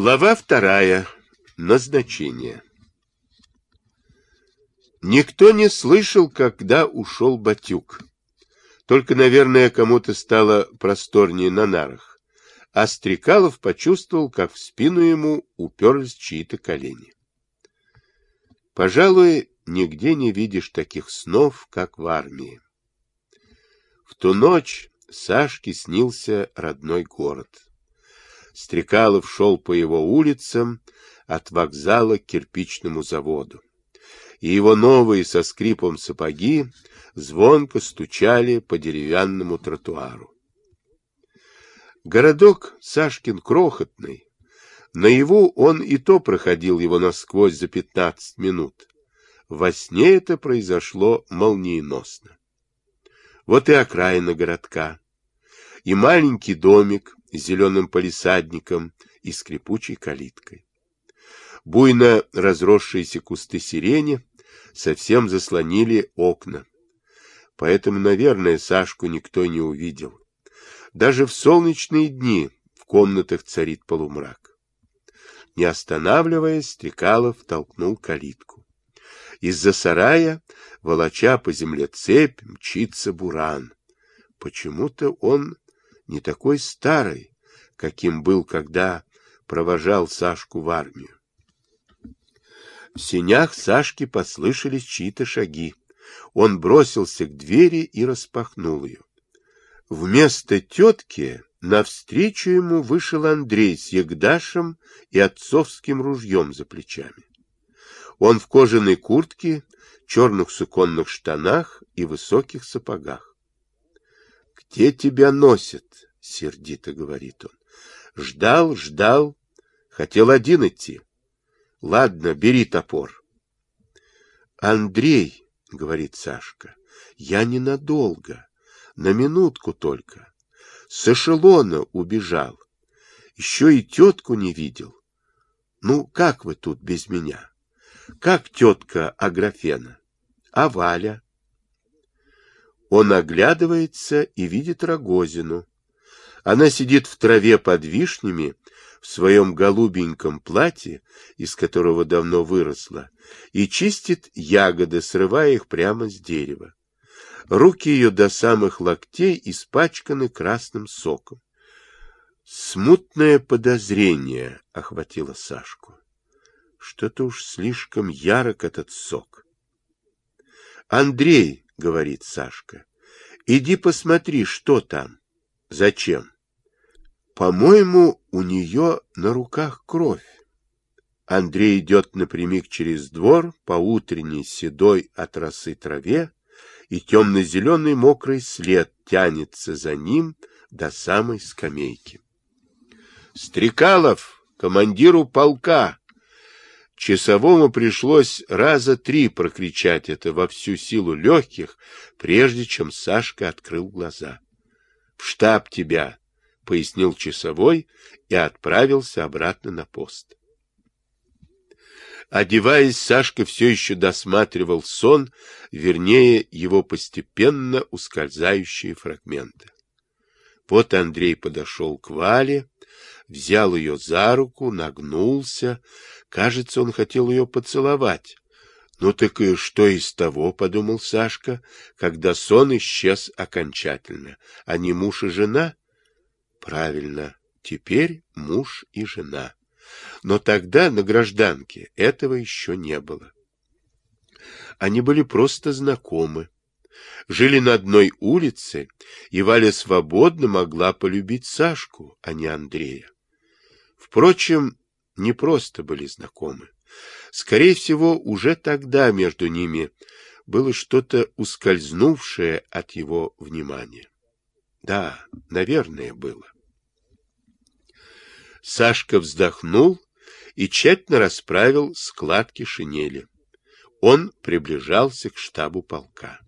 Глава вторая. Назначение. Никто не слышал, когда ушел Батюк. Только, наверное, кому-то стало просторнее на нарах. А Стрекалов почувствовал, как в спину ему уперлись чьи-то колени. Пожалуй, нигде не видишь таких снов, как в армии. В ту ночь Сашке снился родной город. Стрекалов шел по его улицам от вокзала к кирпичному заводу. И его новые со скрипом сапоги звонко стучали по деревянному тротуару. Городок Сашкин крохотный. Наяву он и то проходил его насквозь за пятнадцать минут. Во сне это произошло молниеносно. Вот и окраина городка, и маленький домик, зеленым полисадником и скрипучей калиткой. Буйно разросшиеся кусты сирени совсем заслонили окна. Поэтому, наверное, Сашку никто не увидел. Даже в солнечные дни в комнатах царит полумрак. Не останавливаясь, Стрекалов толкнул калитку. Из-за сарая, волоча по земле цепь, мчится буран. Почему-то он не такой старый, каким был, когда провожал Сашку в армию. В сенях Сашки послышались чьи-то шаги. Он бросился к двери и распахнул ее. Вместо тетки навстречу ему вышел Андрей с ягдашем и отцовским ружьем за плечами. Он в кожаной куртке, черных суконных штанах и высоких сапогах. Где тебя носят? — сердито говорит он. Ждал, ждал, хотел один идти. Ладно, бери топор. Андрей, — говорит Сашка, — я ненадолго, на минутку только. С эшелона убежал. Еще и тетку не видел. Ну, как вы тут без меня? Как тетка Аграфена? А Валя? Он оглядывается и видит Рогозину. Она сидит в траве под вишнями, в своем голубеньком платье, из которого давно выросла, и чистит ягоды, срывая их прямо с дерева. Руки ее до самых локтей испачканы красным соком. Смутное подозрение охватило Сашку. Что-то уж слишком ярок этот сок. Андрей — говорит Сашка. — Иди посмотри, что там. — Зачем? — По-моему, у нее на руках кровь. Андрей идет напрямик через двор по утренней седой от росы траве, и темно-зеленый мокрый след тянется за ним до самой скамейки. — Стрекалов, командиру полка! Часовому пришлось раза три прокричать это во всю силу легких, прежде чем Сашка открыл глаза. — В штаб тебя, — пояснил часовой и отправился обратно на пост. Одеваясь, Сашка все еще досматривал сон, вернее, его постепенно ускользающие фрагменты. Вот Андрей подошел к Вале, взял ее за руку, нагнулся. Кажется, он хотел ее поцеловать. «Ну так и что из того?» — подумал Сашка, когда сон исчез окончательно. «А не муж и жена?» «Правильно, теперь муж и жена. Но тогда на гражданке этого еще не было. Они были просто знакомы жили на одной улице, и Валя свободно могла полюбить Сашку, а не Андрея. Впрочем, не просто были знакомы. Скорее всего, уже тогда между ними было что-то ускользнувшее от его внимания. Да, наверное, было. Сашка вздохнул и тщательно расправил складки шинели. Он приближался к штабу полка.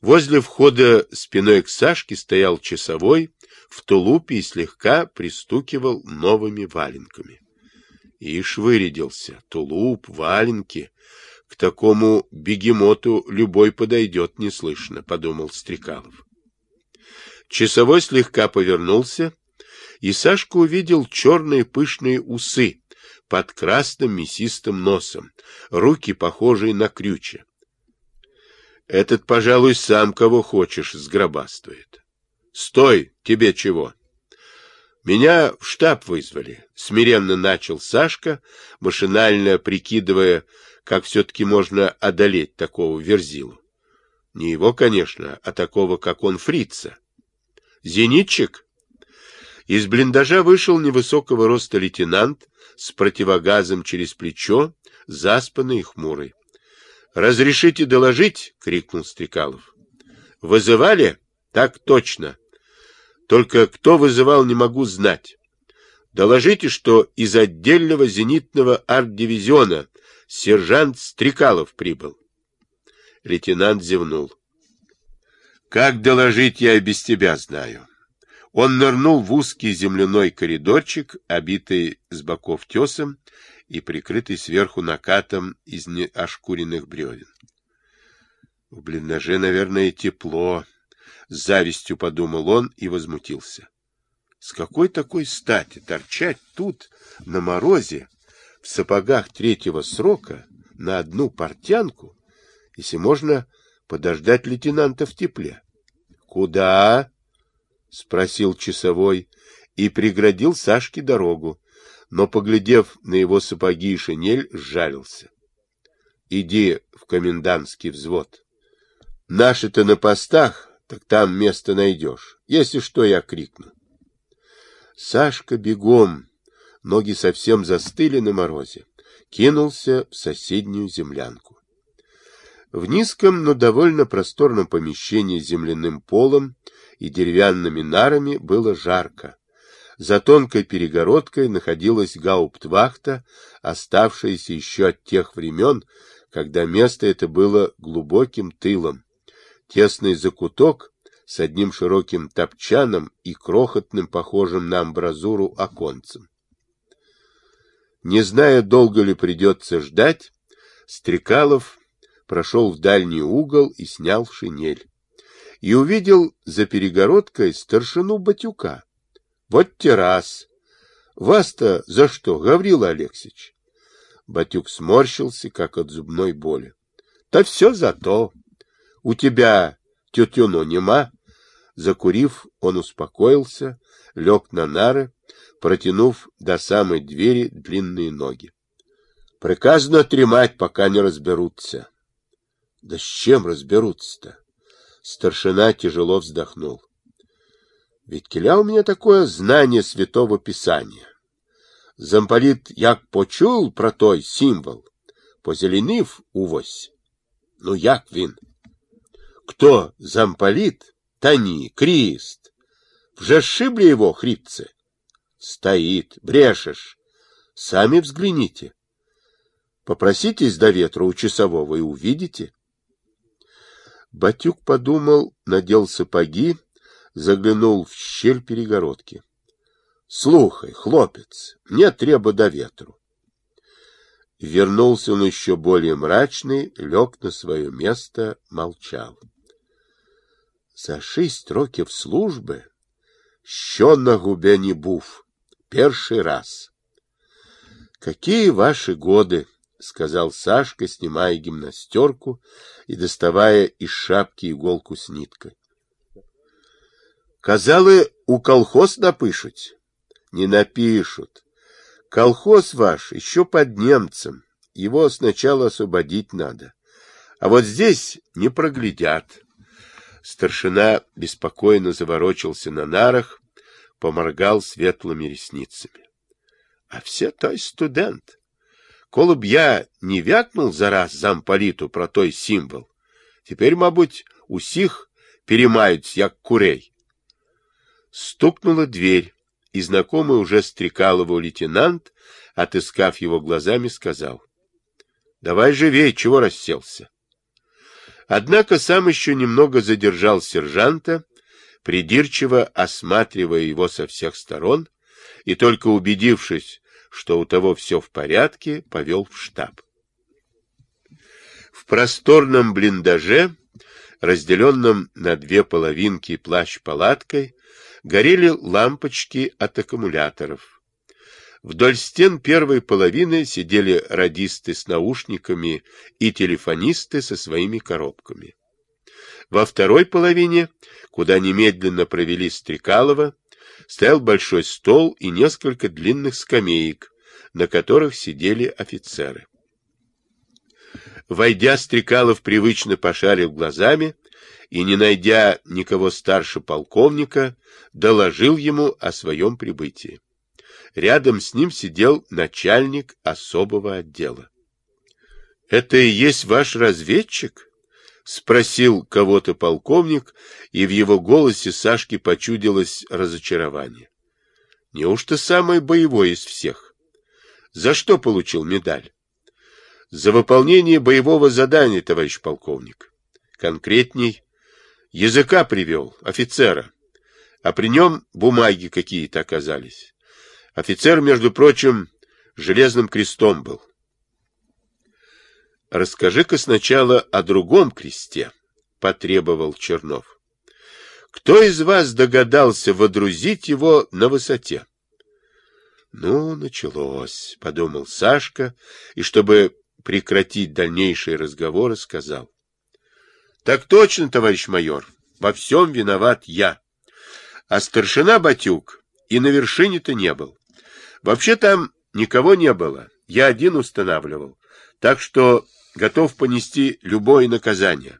Возле входа спиной к Сашке стоял часовой в тулупе и слегка пристукивал новыми валенками. Ишь вырядился, тулуп, валенки. К такому бегемоту любой подойдет неслышно, — подумал Стрекалов. Часовой слегка повернулся и Сашка увидел черные пышные усы под красным мясистым носом, руки, похожие на крючья. Этот, пожалуй, сам кого хочешь сгробаствует. Стой, тебе чего? Меня в штаб вызвали, смиренно начал Сашка, машинально прикидывая, как все-таки можно одолеть такого верзилу. Не его, конечно, а такого, как он, фрица. Зенитчик? Из блиндажа вышел невысокого роста лейтенант с противогазом через плечо, заспанный и хмурый. «Разрешите доложить?» — крикнул Стрекалов. «Вызывали?» «Так точно. Только кто вызывал, не могу знать. Доложите, что из отдельного зенитного арт-дивизиона сержант Стрекалов прибыл». Лейтенант зевнул. «Как доложить, я и без тебя знаю». Он нырнул в узкий земляной коридорчик, обитый с боков тесом, и прикрытый сверху накатом из неошкуренных бревен. В блиндаже, наверное, тепло. С завистью подумал он и возмутился. С какой такой стати торчать тут, на морозе, в сапогах третьего срока, на одну портянку, если можно подождать лейтенанта в тепле? — Куда? — спросил часовой и преградил Сашке дорогу, но, поглядев на его сапоги и шинель, сжалился. — Иди в комендантский взвод. Наши-то на постах, так там место найдешь. Если что, я крикну. Сашка бегом, ноги совсем застыли на морозе, кинулся в соседнюю землянку. В низком, но довольно просторном помещении с земляным полом и деревянными нарами было жарко. За тонкой перегородкой находилась гауптвахта, оставшаяся еще от тех времен, когда место это было глубоким тылом. Тесный закуток с одним широким топчаном и крохотным, похожим на амбразуру, оконцем. Не зная, долго ли придется ждать, Стрекалов прошел в дальний угол и снял шинель. И увидел за перегородкой старшину Батюка. Вот террас. Вас-то за что, Гаврил Алексеевич? Батюк сморщился, как от зубной боли. Да все за то. У тебя тетюно нема? Закурив, он успокоился, лег на нары, протянув до самой двери длинные ноги. Приказано тремать, пока не разберутся. Да с чем разберутся-то? Старшина тяжело вздохнул. Ведь киля у меня такое знание Святого Писания. Замполит як почул про той символ, позеленив увось. Ну як він? Кто замполит? Та ні, Кріст. Вже сшибли его, хрипцы? Стоит, брешешь. Сами взгляните. Попроситесь до ветра у часового и увидите. Батюк подумал, надел сапоги, заглянул в щель перегородки. — Слухай, хлопец, мне треба до ветру. Вернулся он еще более мрачный, лег на свое место, молчал. За шесть років служби що на губе не був. Перший раз. Какие ваши годы, — сказал Сашка, снимая гимнастерку и доставая из шапки иголку с ниткой. Казали, у колхоз напишуть? Не напишут. Колхоз ваш еще под немцем. Его сначала освободить надо. А вот здесь не проглядят. Старшина беспокойно заворочился на нарах, поморгал светлыми ресницами. А все той студент. Коли б я не вякнул зараз замполіту про той символ, теперь, мабуть, усіх перемають, як курей. Стукнула дверь, и знакомый уже Стрекалову лейтенант, отыскав его глазами, сказал, — Давай живей, чего расселся? Однако сам еще немного задержал сержанта, придирчиво осматривая его со всех сторон, и только убедившись, что у того все в порядке, повел в штаб. В просторном блиндаже, разделенном на две половинки плащ-палаткой, горели лампочки от аккумуляторов. Вдоль стен первой половины сидели радисты с наушниками и телефонисты со своими коробками. Во второй половине, куда немедленно провели Стрекалова, стоял большой стол и несколько длинных скамеек, на которых сидели офицеры. Войдя, Стрекалов привычно пошарил глазами и, не найдя никого старше полковника, доложил ему о своем прибытии. Рядом с ним сидел начальник особого отдела. — Это и есть ваш разведчик? — спросил кого-то полковник, и в его голосе Сашке почудилось разочарование. — Неужто самый боевой из всех? За что получил медаль? — За выполнение боевого задания, товарищ полковник. Конкретней, языка привел, офицера, а при нем бумаги какие-то оказались. Офицер, между прочим, железным крестом был. Расскажи-ка сначала о другом кресте, потребовал Чернов. Кто из вас догадался водрузить его на высоте? Ну, началось, подумал Сашка, и чтобы прекратить дальнейшие разговоры, сказал. Так точно, товарищ майор, во всем виноват я. А старшина Батюк и на вершине-то не был. Вообще там никого не было, я один устанавливал, так что готов понести любое наказание,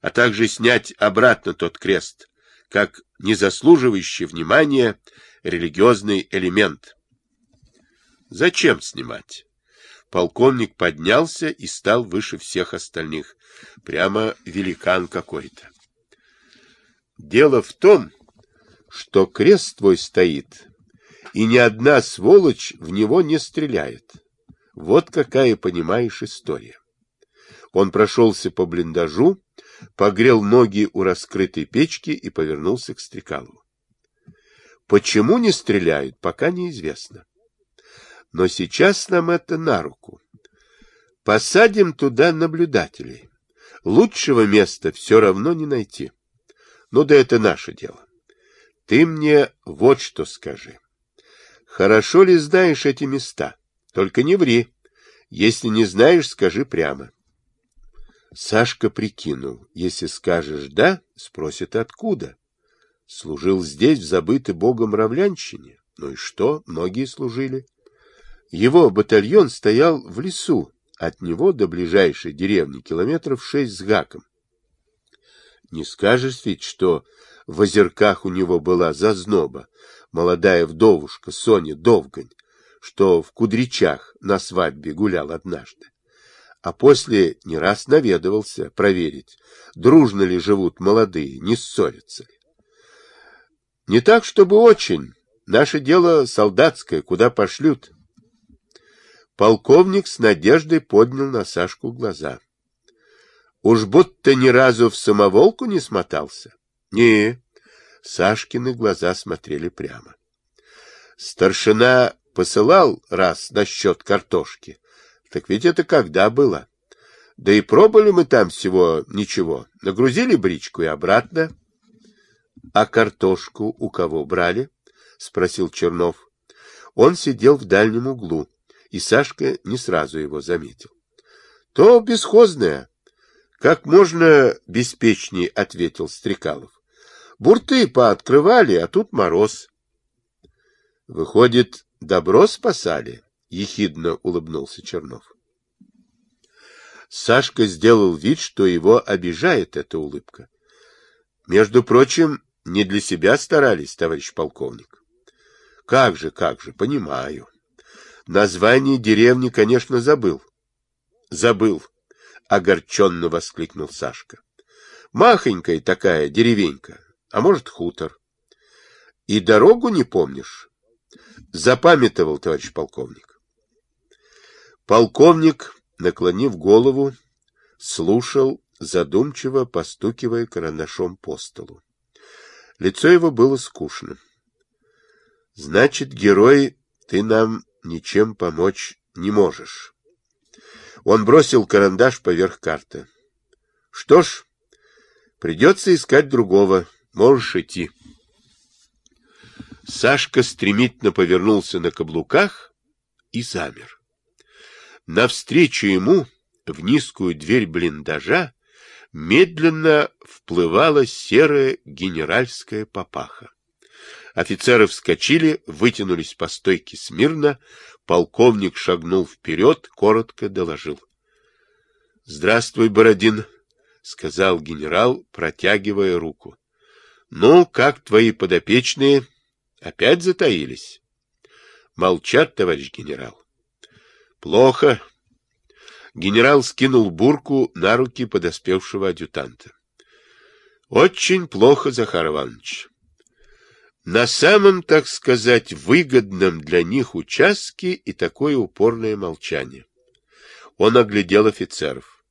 а также снять обратно тот крест, как незаслуживающий внимания религиозный элемент. Зачем снимать? Полковник поднялся и стал выше всех остальных. Прямо великан какой-то. Дело в том, что крест твой стоит и ни одна сволочь в него не стреляет. Вот какая, понимаешь, история. Он прошелся по блиндажу, погрел ноги у раскрытой печки и повернулся к Стрекалову. Почему не стреляют, пока неизвестно. Но сейчас нам это на руку. Посадим туда наблюдателей. Лучшего места все равно не найти. Ну да это наше дело. Ты мне вот что скажи. Хорошо ли знаешь эти места? Только не ври. Если не знаешь, скажи прямо. Сашка прикинул. Если скажешь «да», спросят «откуда?» Служил здесь, в забытой богом равлянщине. Ну и что? Многие служили. Его батальон стоял в лесу. От него до ближайшей деревни километров шесть с гаком. Не скажешь ведь, что в озерках у него была зазноба, молодая вдовушка Соня Довгань, что в Кудричах на свадьбе гулял однажды. А после не раз наведывался проверить, дружно ли живут молодые, не ссорятся ли. Не так, чтобы очень. Наше дело солдатское, куда пошлют. Полковник с надеждой поднял на Сашку глаза. Уж будто ни разу в самоволку не смотался. Не, Сашкины глаза смотрели прямо. Старшина посылал раз на счет картошки. Так ведь это когда было? Да и пробовали мы там всего ничего. Нагрузили бричку и обратно. — А картошку у кого брали? — спросил Чернов. Он сидел в дальнем углу, и Сашка не сразу его заметил. — То бесхозная. — Как можно беспечнее, — ответил Стрекалов. Бурты пооткрывали, а тут мороз. — Выходит, добро спасали? — ехидно улыбнулся Чернов. Сашка сделал вид, что его обижает эта улыбка. — Между прочим, не для себя старались, товарищ полковник. — Как же, как же, понимаю. Название деревни, конечно, забыл. — Забыл, — огорченно воскликнул Сашка. — Махонькая такая деревенька, а может, хутор. И дорогу не помнишь? Запамятовал, товарищ полковник. Полковник, наклонив голову, слушал, задумчиво постукивая карандашом по столу. Лицо его было скучно. — Значит, герой, ты нам ничем помочь не можешь. Он бросил карандаш поверх карты. — Что ж, придется искать другого. Можешь идти. Сашка стремительно повернулся на каблуках и замер. Навстречу ему в низкую дверь блиндажа медленно вплывала серая генеральская папаха. Офицеры вскочили, вытянулись по стойке смирно, полковник шагнул вперед, коротко доложил. — Здравствуй, Бородин, — сказал генерал, протягивая руку. — Ну, как твои подопечные? Опять затаились? — Молчат, товарищ генерал. — Плохо. Генерал скинул бурку на руки подоспевшего адъютанта. — Очень плохо, Захар Иванович. На самом, так сказать, выгодном для них участке и такое упорное молчание. Он оглядел офицеров.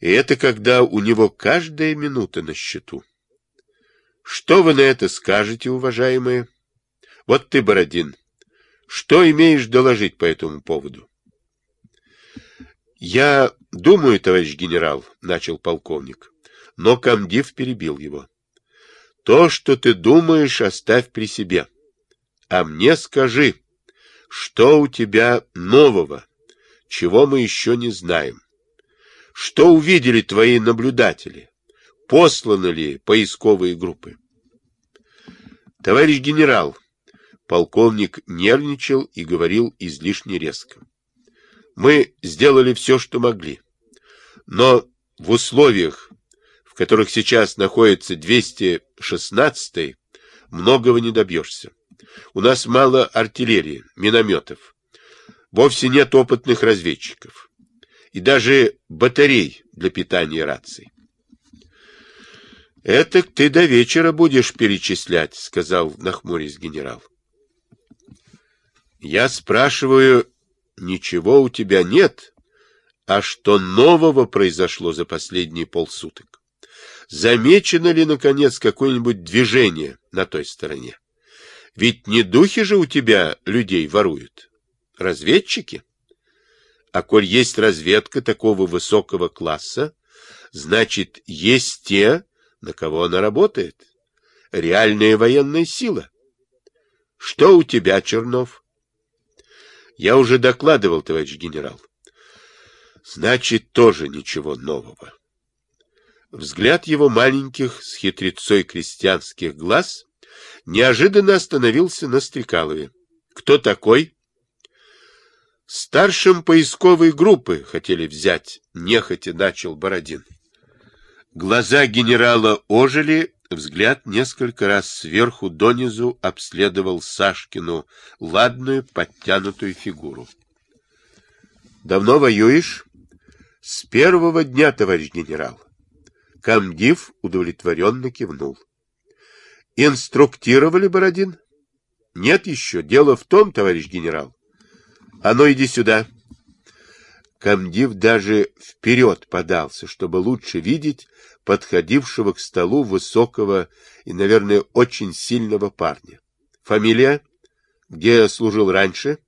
И это когда у него каждая минута на счету. Что вы на это скажете, уважаемые? Вот ты, Бородин, что имеешь доложить по этому поводу? Я думаю, товарищ генерал, начал полковник, но комдив перебил его. То, что ты думаешь, оставь при себе. А мне скажи, что у тебя нового, чего мы еще не знаем? Что увидели твои наблюдатели? Посланы ли поисковые группы? Товарищ генерал, полковник нервничал и говорил излишне резко. Мы сделали все, что могли. Но в условиях, в которых сейчас находится 216-й, многого не добьешься. У нас мало артиллерии, минометов. Вовсе нет опытных разведчиков. И даже батарей для питания раций. «Это ты до вечера будешь перечислять», — сказал нахмурясь генерал. «Я спрашиваю, ничего у тебя нет, а что нового произошло за последние полсуток? Замечено ли, наконец, какое-нибудь движение на той стороне? Ведь не духи же у тебя людей воруют. Разведчики? А коль есть разведка такого высокого класса, значит, есть те, на кого она работает. Реальная военная сила. Что у тебя, Чернов? Я уже докладывал, товарищ генерал. Значит, тоже ничего нового. Взгляд его маленьких с хитрецой крестьянских глаз неожиданно остановился на Стрекалове. Кто такой? Старшим поисковой группы хотели взять, нехотя начал Бородин. Глаза генерала ожили, взгляд несколько раз сверху донизу обследовал Сашкину ладную подтянутую фигуру. Давно воюешь? С первого дня, товарищ генерал. Камдив удовлетворенно кивнул. Инструктировали, Бородин? Нет еще. Дело в том, товарищ генерал. А ну, иди сюда. Камдив даже вперед подался, чтобы лучше видеть подходившего к столу высокого и, наверное, очень сильного парня. Фамилия? Где служил раньше?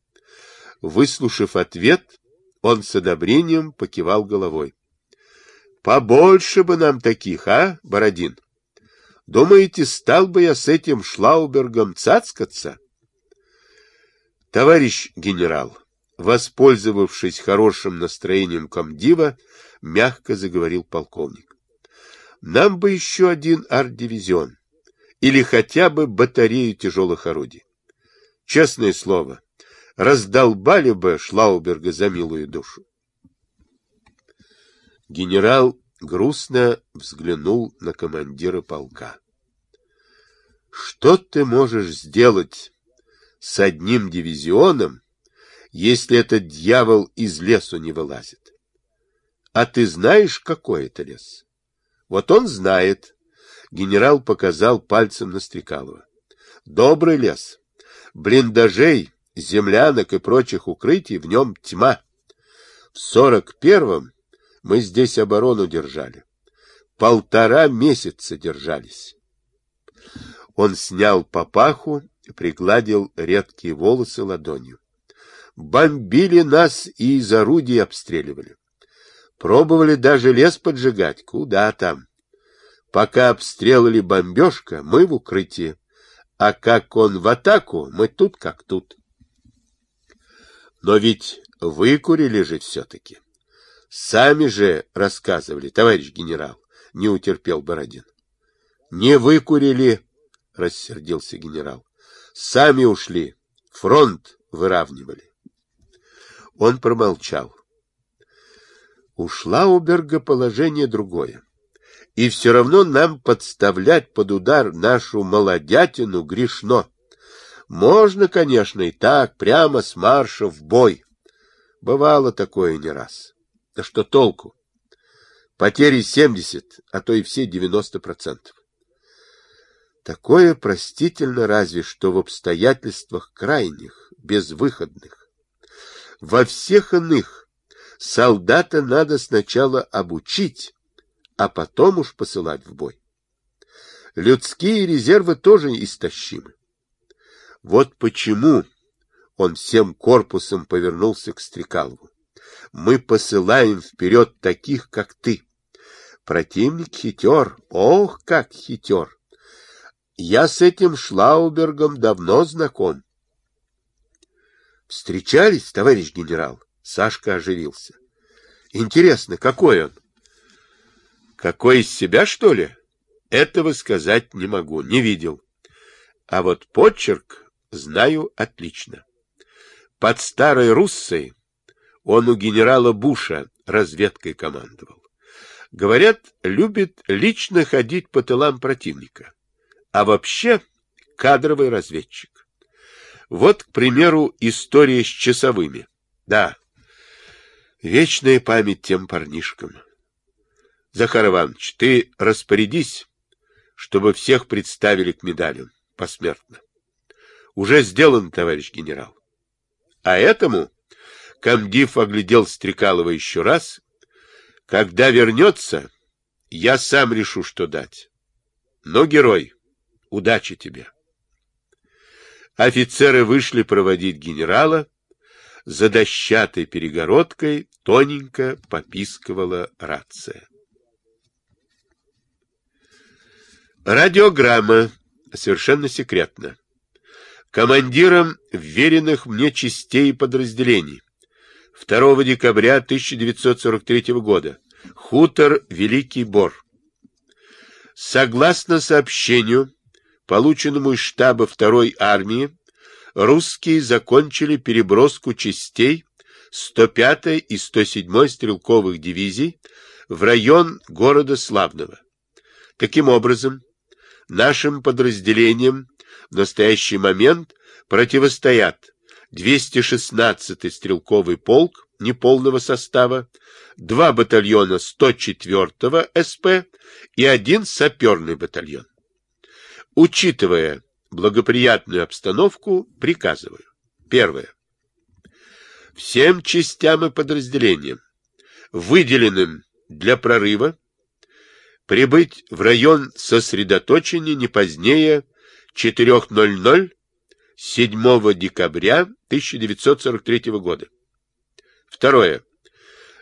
Выслушав ответ, он с одобрением покивал головой. Побольше бы нам таких, а, Бородин? Думаете, стал бы я с этим Шлаубергом цацкаться? Товарищ генерал, воспользовавшись хорошим настроением комдива, мягко заговорил полковник. Нам бы еще один арт-дивизион или хотя бы батарею тяжелых орудий. Честное слово, раздолбали бы Шлауберга за милую душу. Генерал грустно взглянул на командира полка. Что ты можешь сделать с одним дивизионом, если этот дьявол из лесу не вылазит? А ты знаешь, какой это лес? Вот он знает. Генерал показал пальцем на Стрекалова. Добрый лес. Блиндажей, землянок и прочих укрытий в нем тьма. В сорок первом мы здесь оборону держали. Полтора месяца держались. Он снял папаху, пригладил редкие волосы ладонью. Бомбили нас и из орудий обстреливали. Пробовали даже лес поджигать. Куда там? Пока обстрелали бомбежка, мы в укрытии. а как он в атаку, мы тут как тут. Но ведь выкурили же все-таки. Сами же рассказывали, товарищ генерал, не утерпел Бородин. Не выкурили, рассердился генерал. Сами ушли, фронт выравнивали. Он промолчал. У Шлауберга положение другое. И все равно нам подставлять под удар нашу молодятину грешно. Можно, конечно, и так, прямо с марша в бой. Бывало такое не раз. Да что толку? Потери 70, а то и все 90%. Такое простительно разве что в обстоятельствах крайних, безвыходных. Во всех иных солдата надо сначала обучить, а потом уж посылать в бой. Людские резервы тоже истощимы. Вот почему он всем корпусом повернулся к Стрекалову. Мы посылаем вперед таких, как ты. Противник хитер, ох, как хитер. Я с этим Шлаубергом давно знаком. Встречались, товарищ генерал? Сашка оживился. Интересно, какой он? Какой из себя, что ли? Этого сказать не могу, не видел. А вот почерк знаю отлично. Под старой Руссой он у генерала Буша разведкой командовал. Говорят, любит лично ходить по тылам противника. А вообще кадровый разведчик. Вот, к примеру, история с часовыми. Да, вечная память тем парнишкам. Захар Иванович, ты распорядись, чтобы всех представили к медалям посмертно. Уже сделан, товарищ генерал. А этому комдив оглядел Стрекалова еще раз. Когда вернется, я сам решу, что дать. Но, герой, удачи тебе. Офицеры вышли проводить генерала. За дощатой перегородкой тоненько попискивала рация. Радиограмма. Совершенно секретно. Командиром вверенных мне частей и подразделений. 2 декабря 1943 года. Хутор Великий Бор. Согласно сообщению, полученному из штаба 2-й армии, русские закончили переброску частей 105-й и 107-й стрелковых дивизий в район города Славного. Таким образом, нашим подразделениям в настоящий момент противостоят 216-й стрелковый полк неполного состава, два батальона 104-го СП и один саперный батальон. Учитывая благоприятную обстановку, приказываю. Первое. Всем частям и подразделениям, выделенным для прорыва, прибыть в район сосредоточения не позднее 4.00 7 декабря 1943 года. Второе.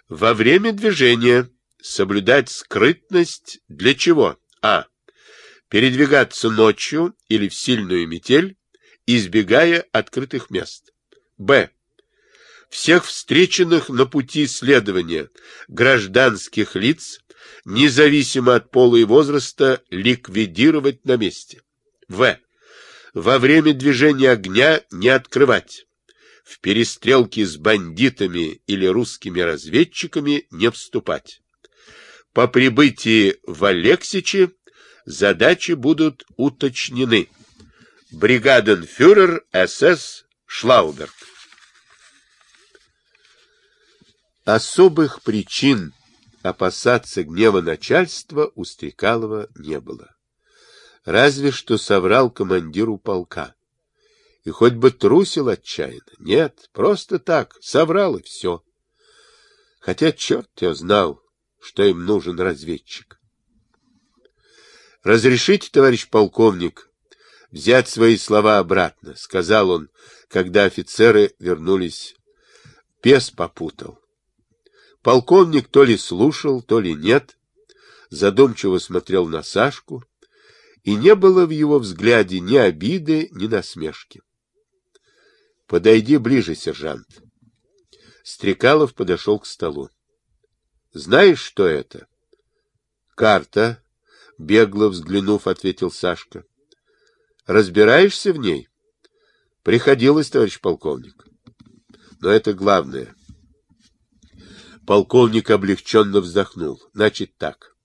Во время движения соблюдать скрытность для чего? А. Передвигаться ночью или в сильную метель, избегая открытых мест. Б. Всех встреченных на пути следования гражданских лиц независимо от пола и возраста, ликвидировать на месте. В. Во время движения огня не открывать. В перестрелки с бандитами или русскими разведчиками не вступать. По прибытии в Алексичи задачи будут уточнены. Бригаденфюрер СС Шлауберг. Особых причин опасаться гнева начальства у Стрекалова не было. Разве что соврал командиру полка. И хоть бы трусил отчаянно. Нет, просто так, соврал и все. Хотя черт я знал, что им нужен разведчик. «Разрешите, товарищ полковник, взять свои слова обратно», — сказал он, когда офицеры вернулись. Пес попутал. Полковник то ли слушал, то ли нет, задумчиво смотрел на Сашку и не было в его взгляде ни обиды, ни насмешки. — Подойди ближе, сержант. Стрекалов подошел к столу. — Знаешь, что это? — Карта, — бегло взглянув, ответил Сашка. — Разбираешься в ней? — Приходилось, товарищ полковник. Но это главное. Полковник облегченно вздохнул. Значит так.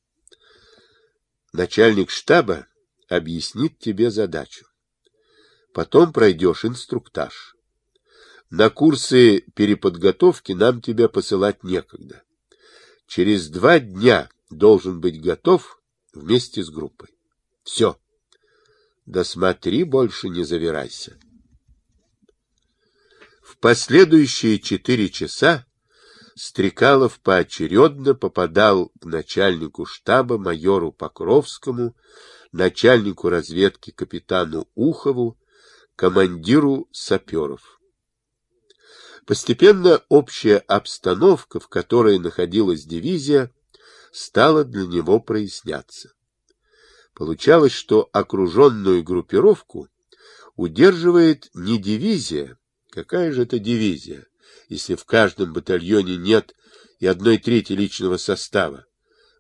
Начальник штаба объяснит тебе задачу. Потом пройдешь инструктаж. На курсы переподготовки нам тебя посылать некогда. Через два дня должен быть готов вместе с группой. Все. Да смотри, больше не завирайся. В последующие четыре часа Стрекалов поочередно попадал к начальнику штаба майору Покровскому, начальнику разведки капитану Ухову, командиру саперов. Постепенно общая обстановка, в которой находилась дивизия, стала для него проясняться. Получалось, что окруженную группировку удерживает не дивизия, какая же это дивизия, если в каждом батальоне нет и одной трети личного состава,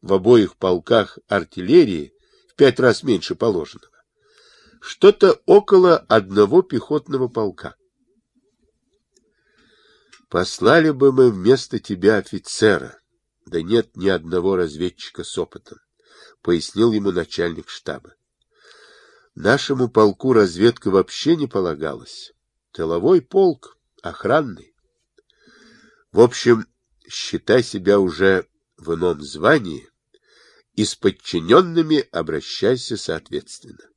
в обоих полках артиллерии в пять раз меньше положенного. Что-то около одного пехотного полка. Послали бы мы вместо тебя офицера, да нет ни одного разведчика с опытом, пояснил ему начальник штаба. Нашему полку разведка вообще не полагалась. Тыловой полк, охранный. В общем, считай себя уже в ином звании и с подчиненными обращайся соответственно.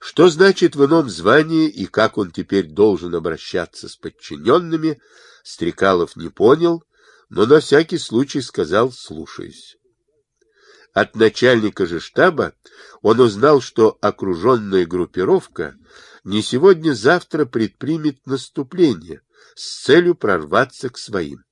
Что значит в ином звании и как он теперь должен обращаться с подчиненными, Стрекалов не понял, но на всякий случай сказал «слушаюсь». От начальника же штаба он узнал, что окруженная группировка не сегодня-завтра предпримет наступление с целью прорваться к своим.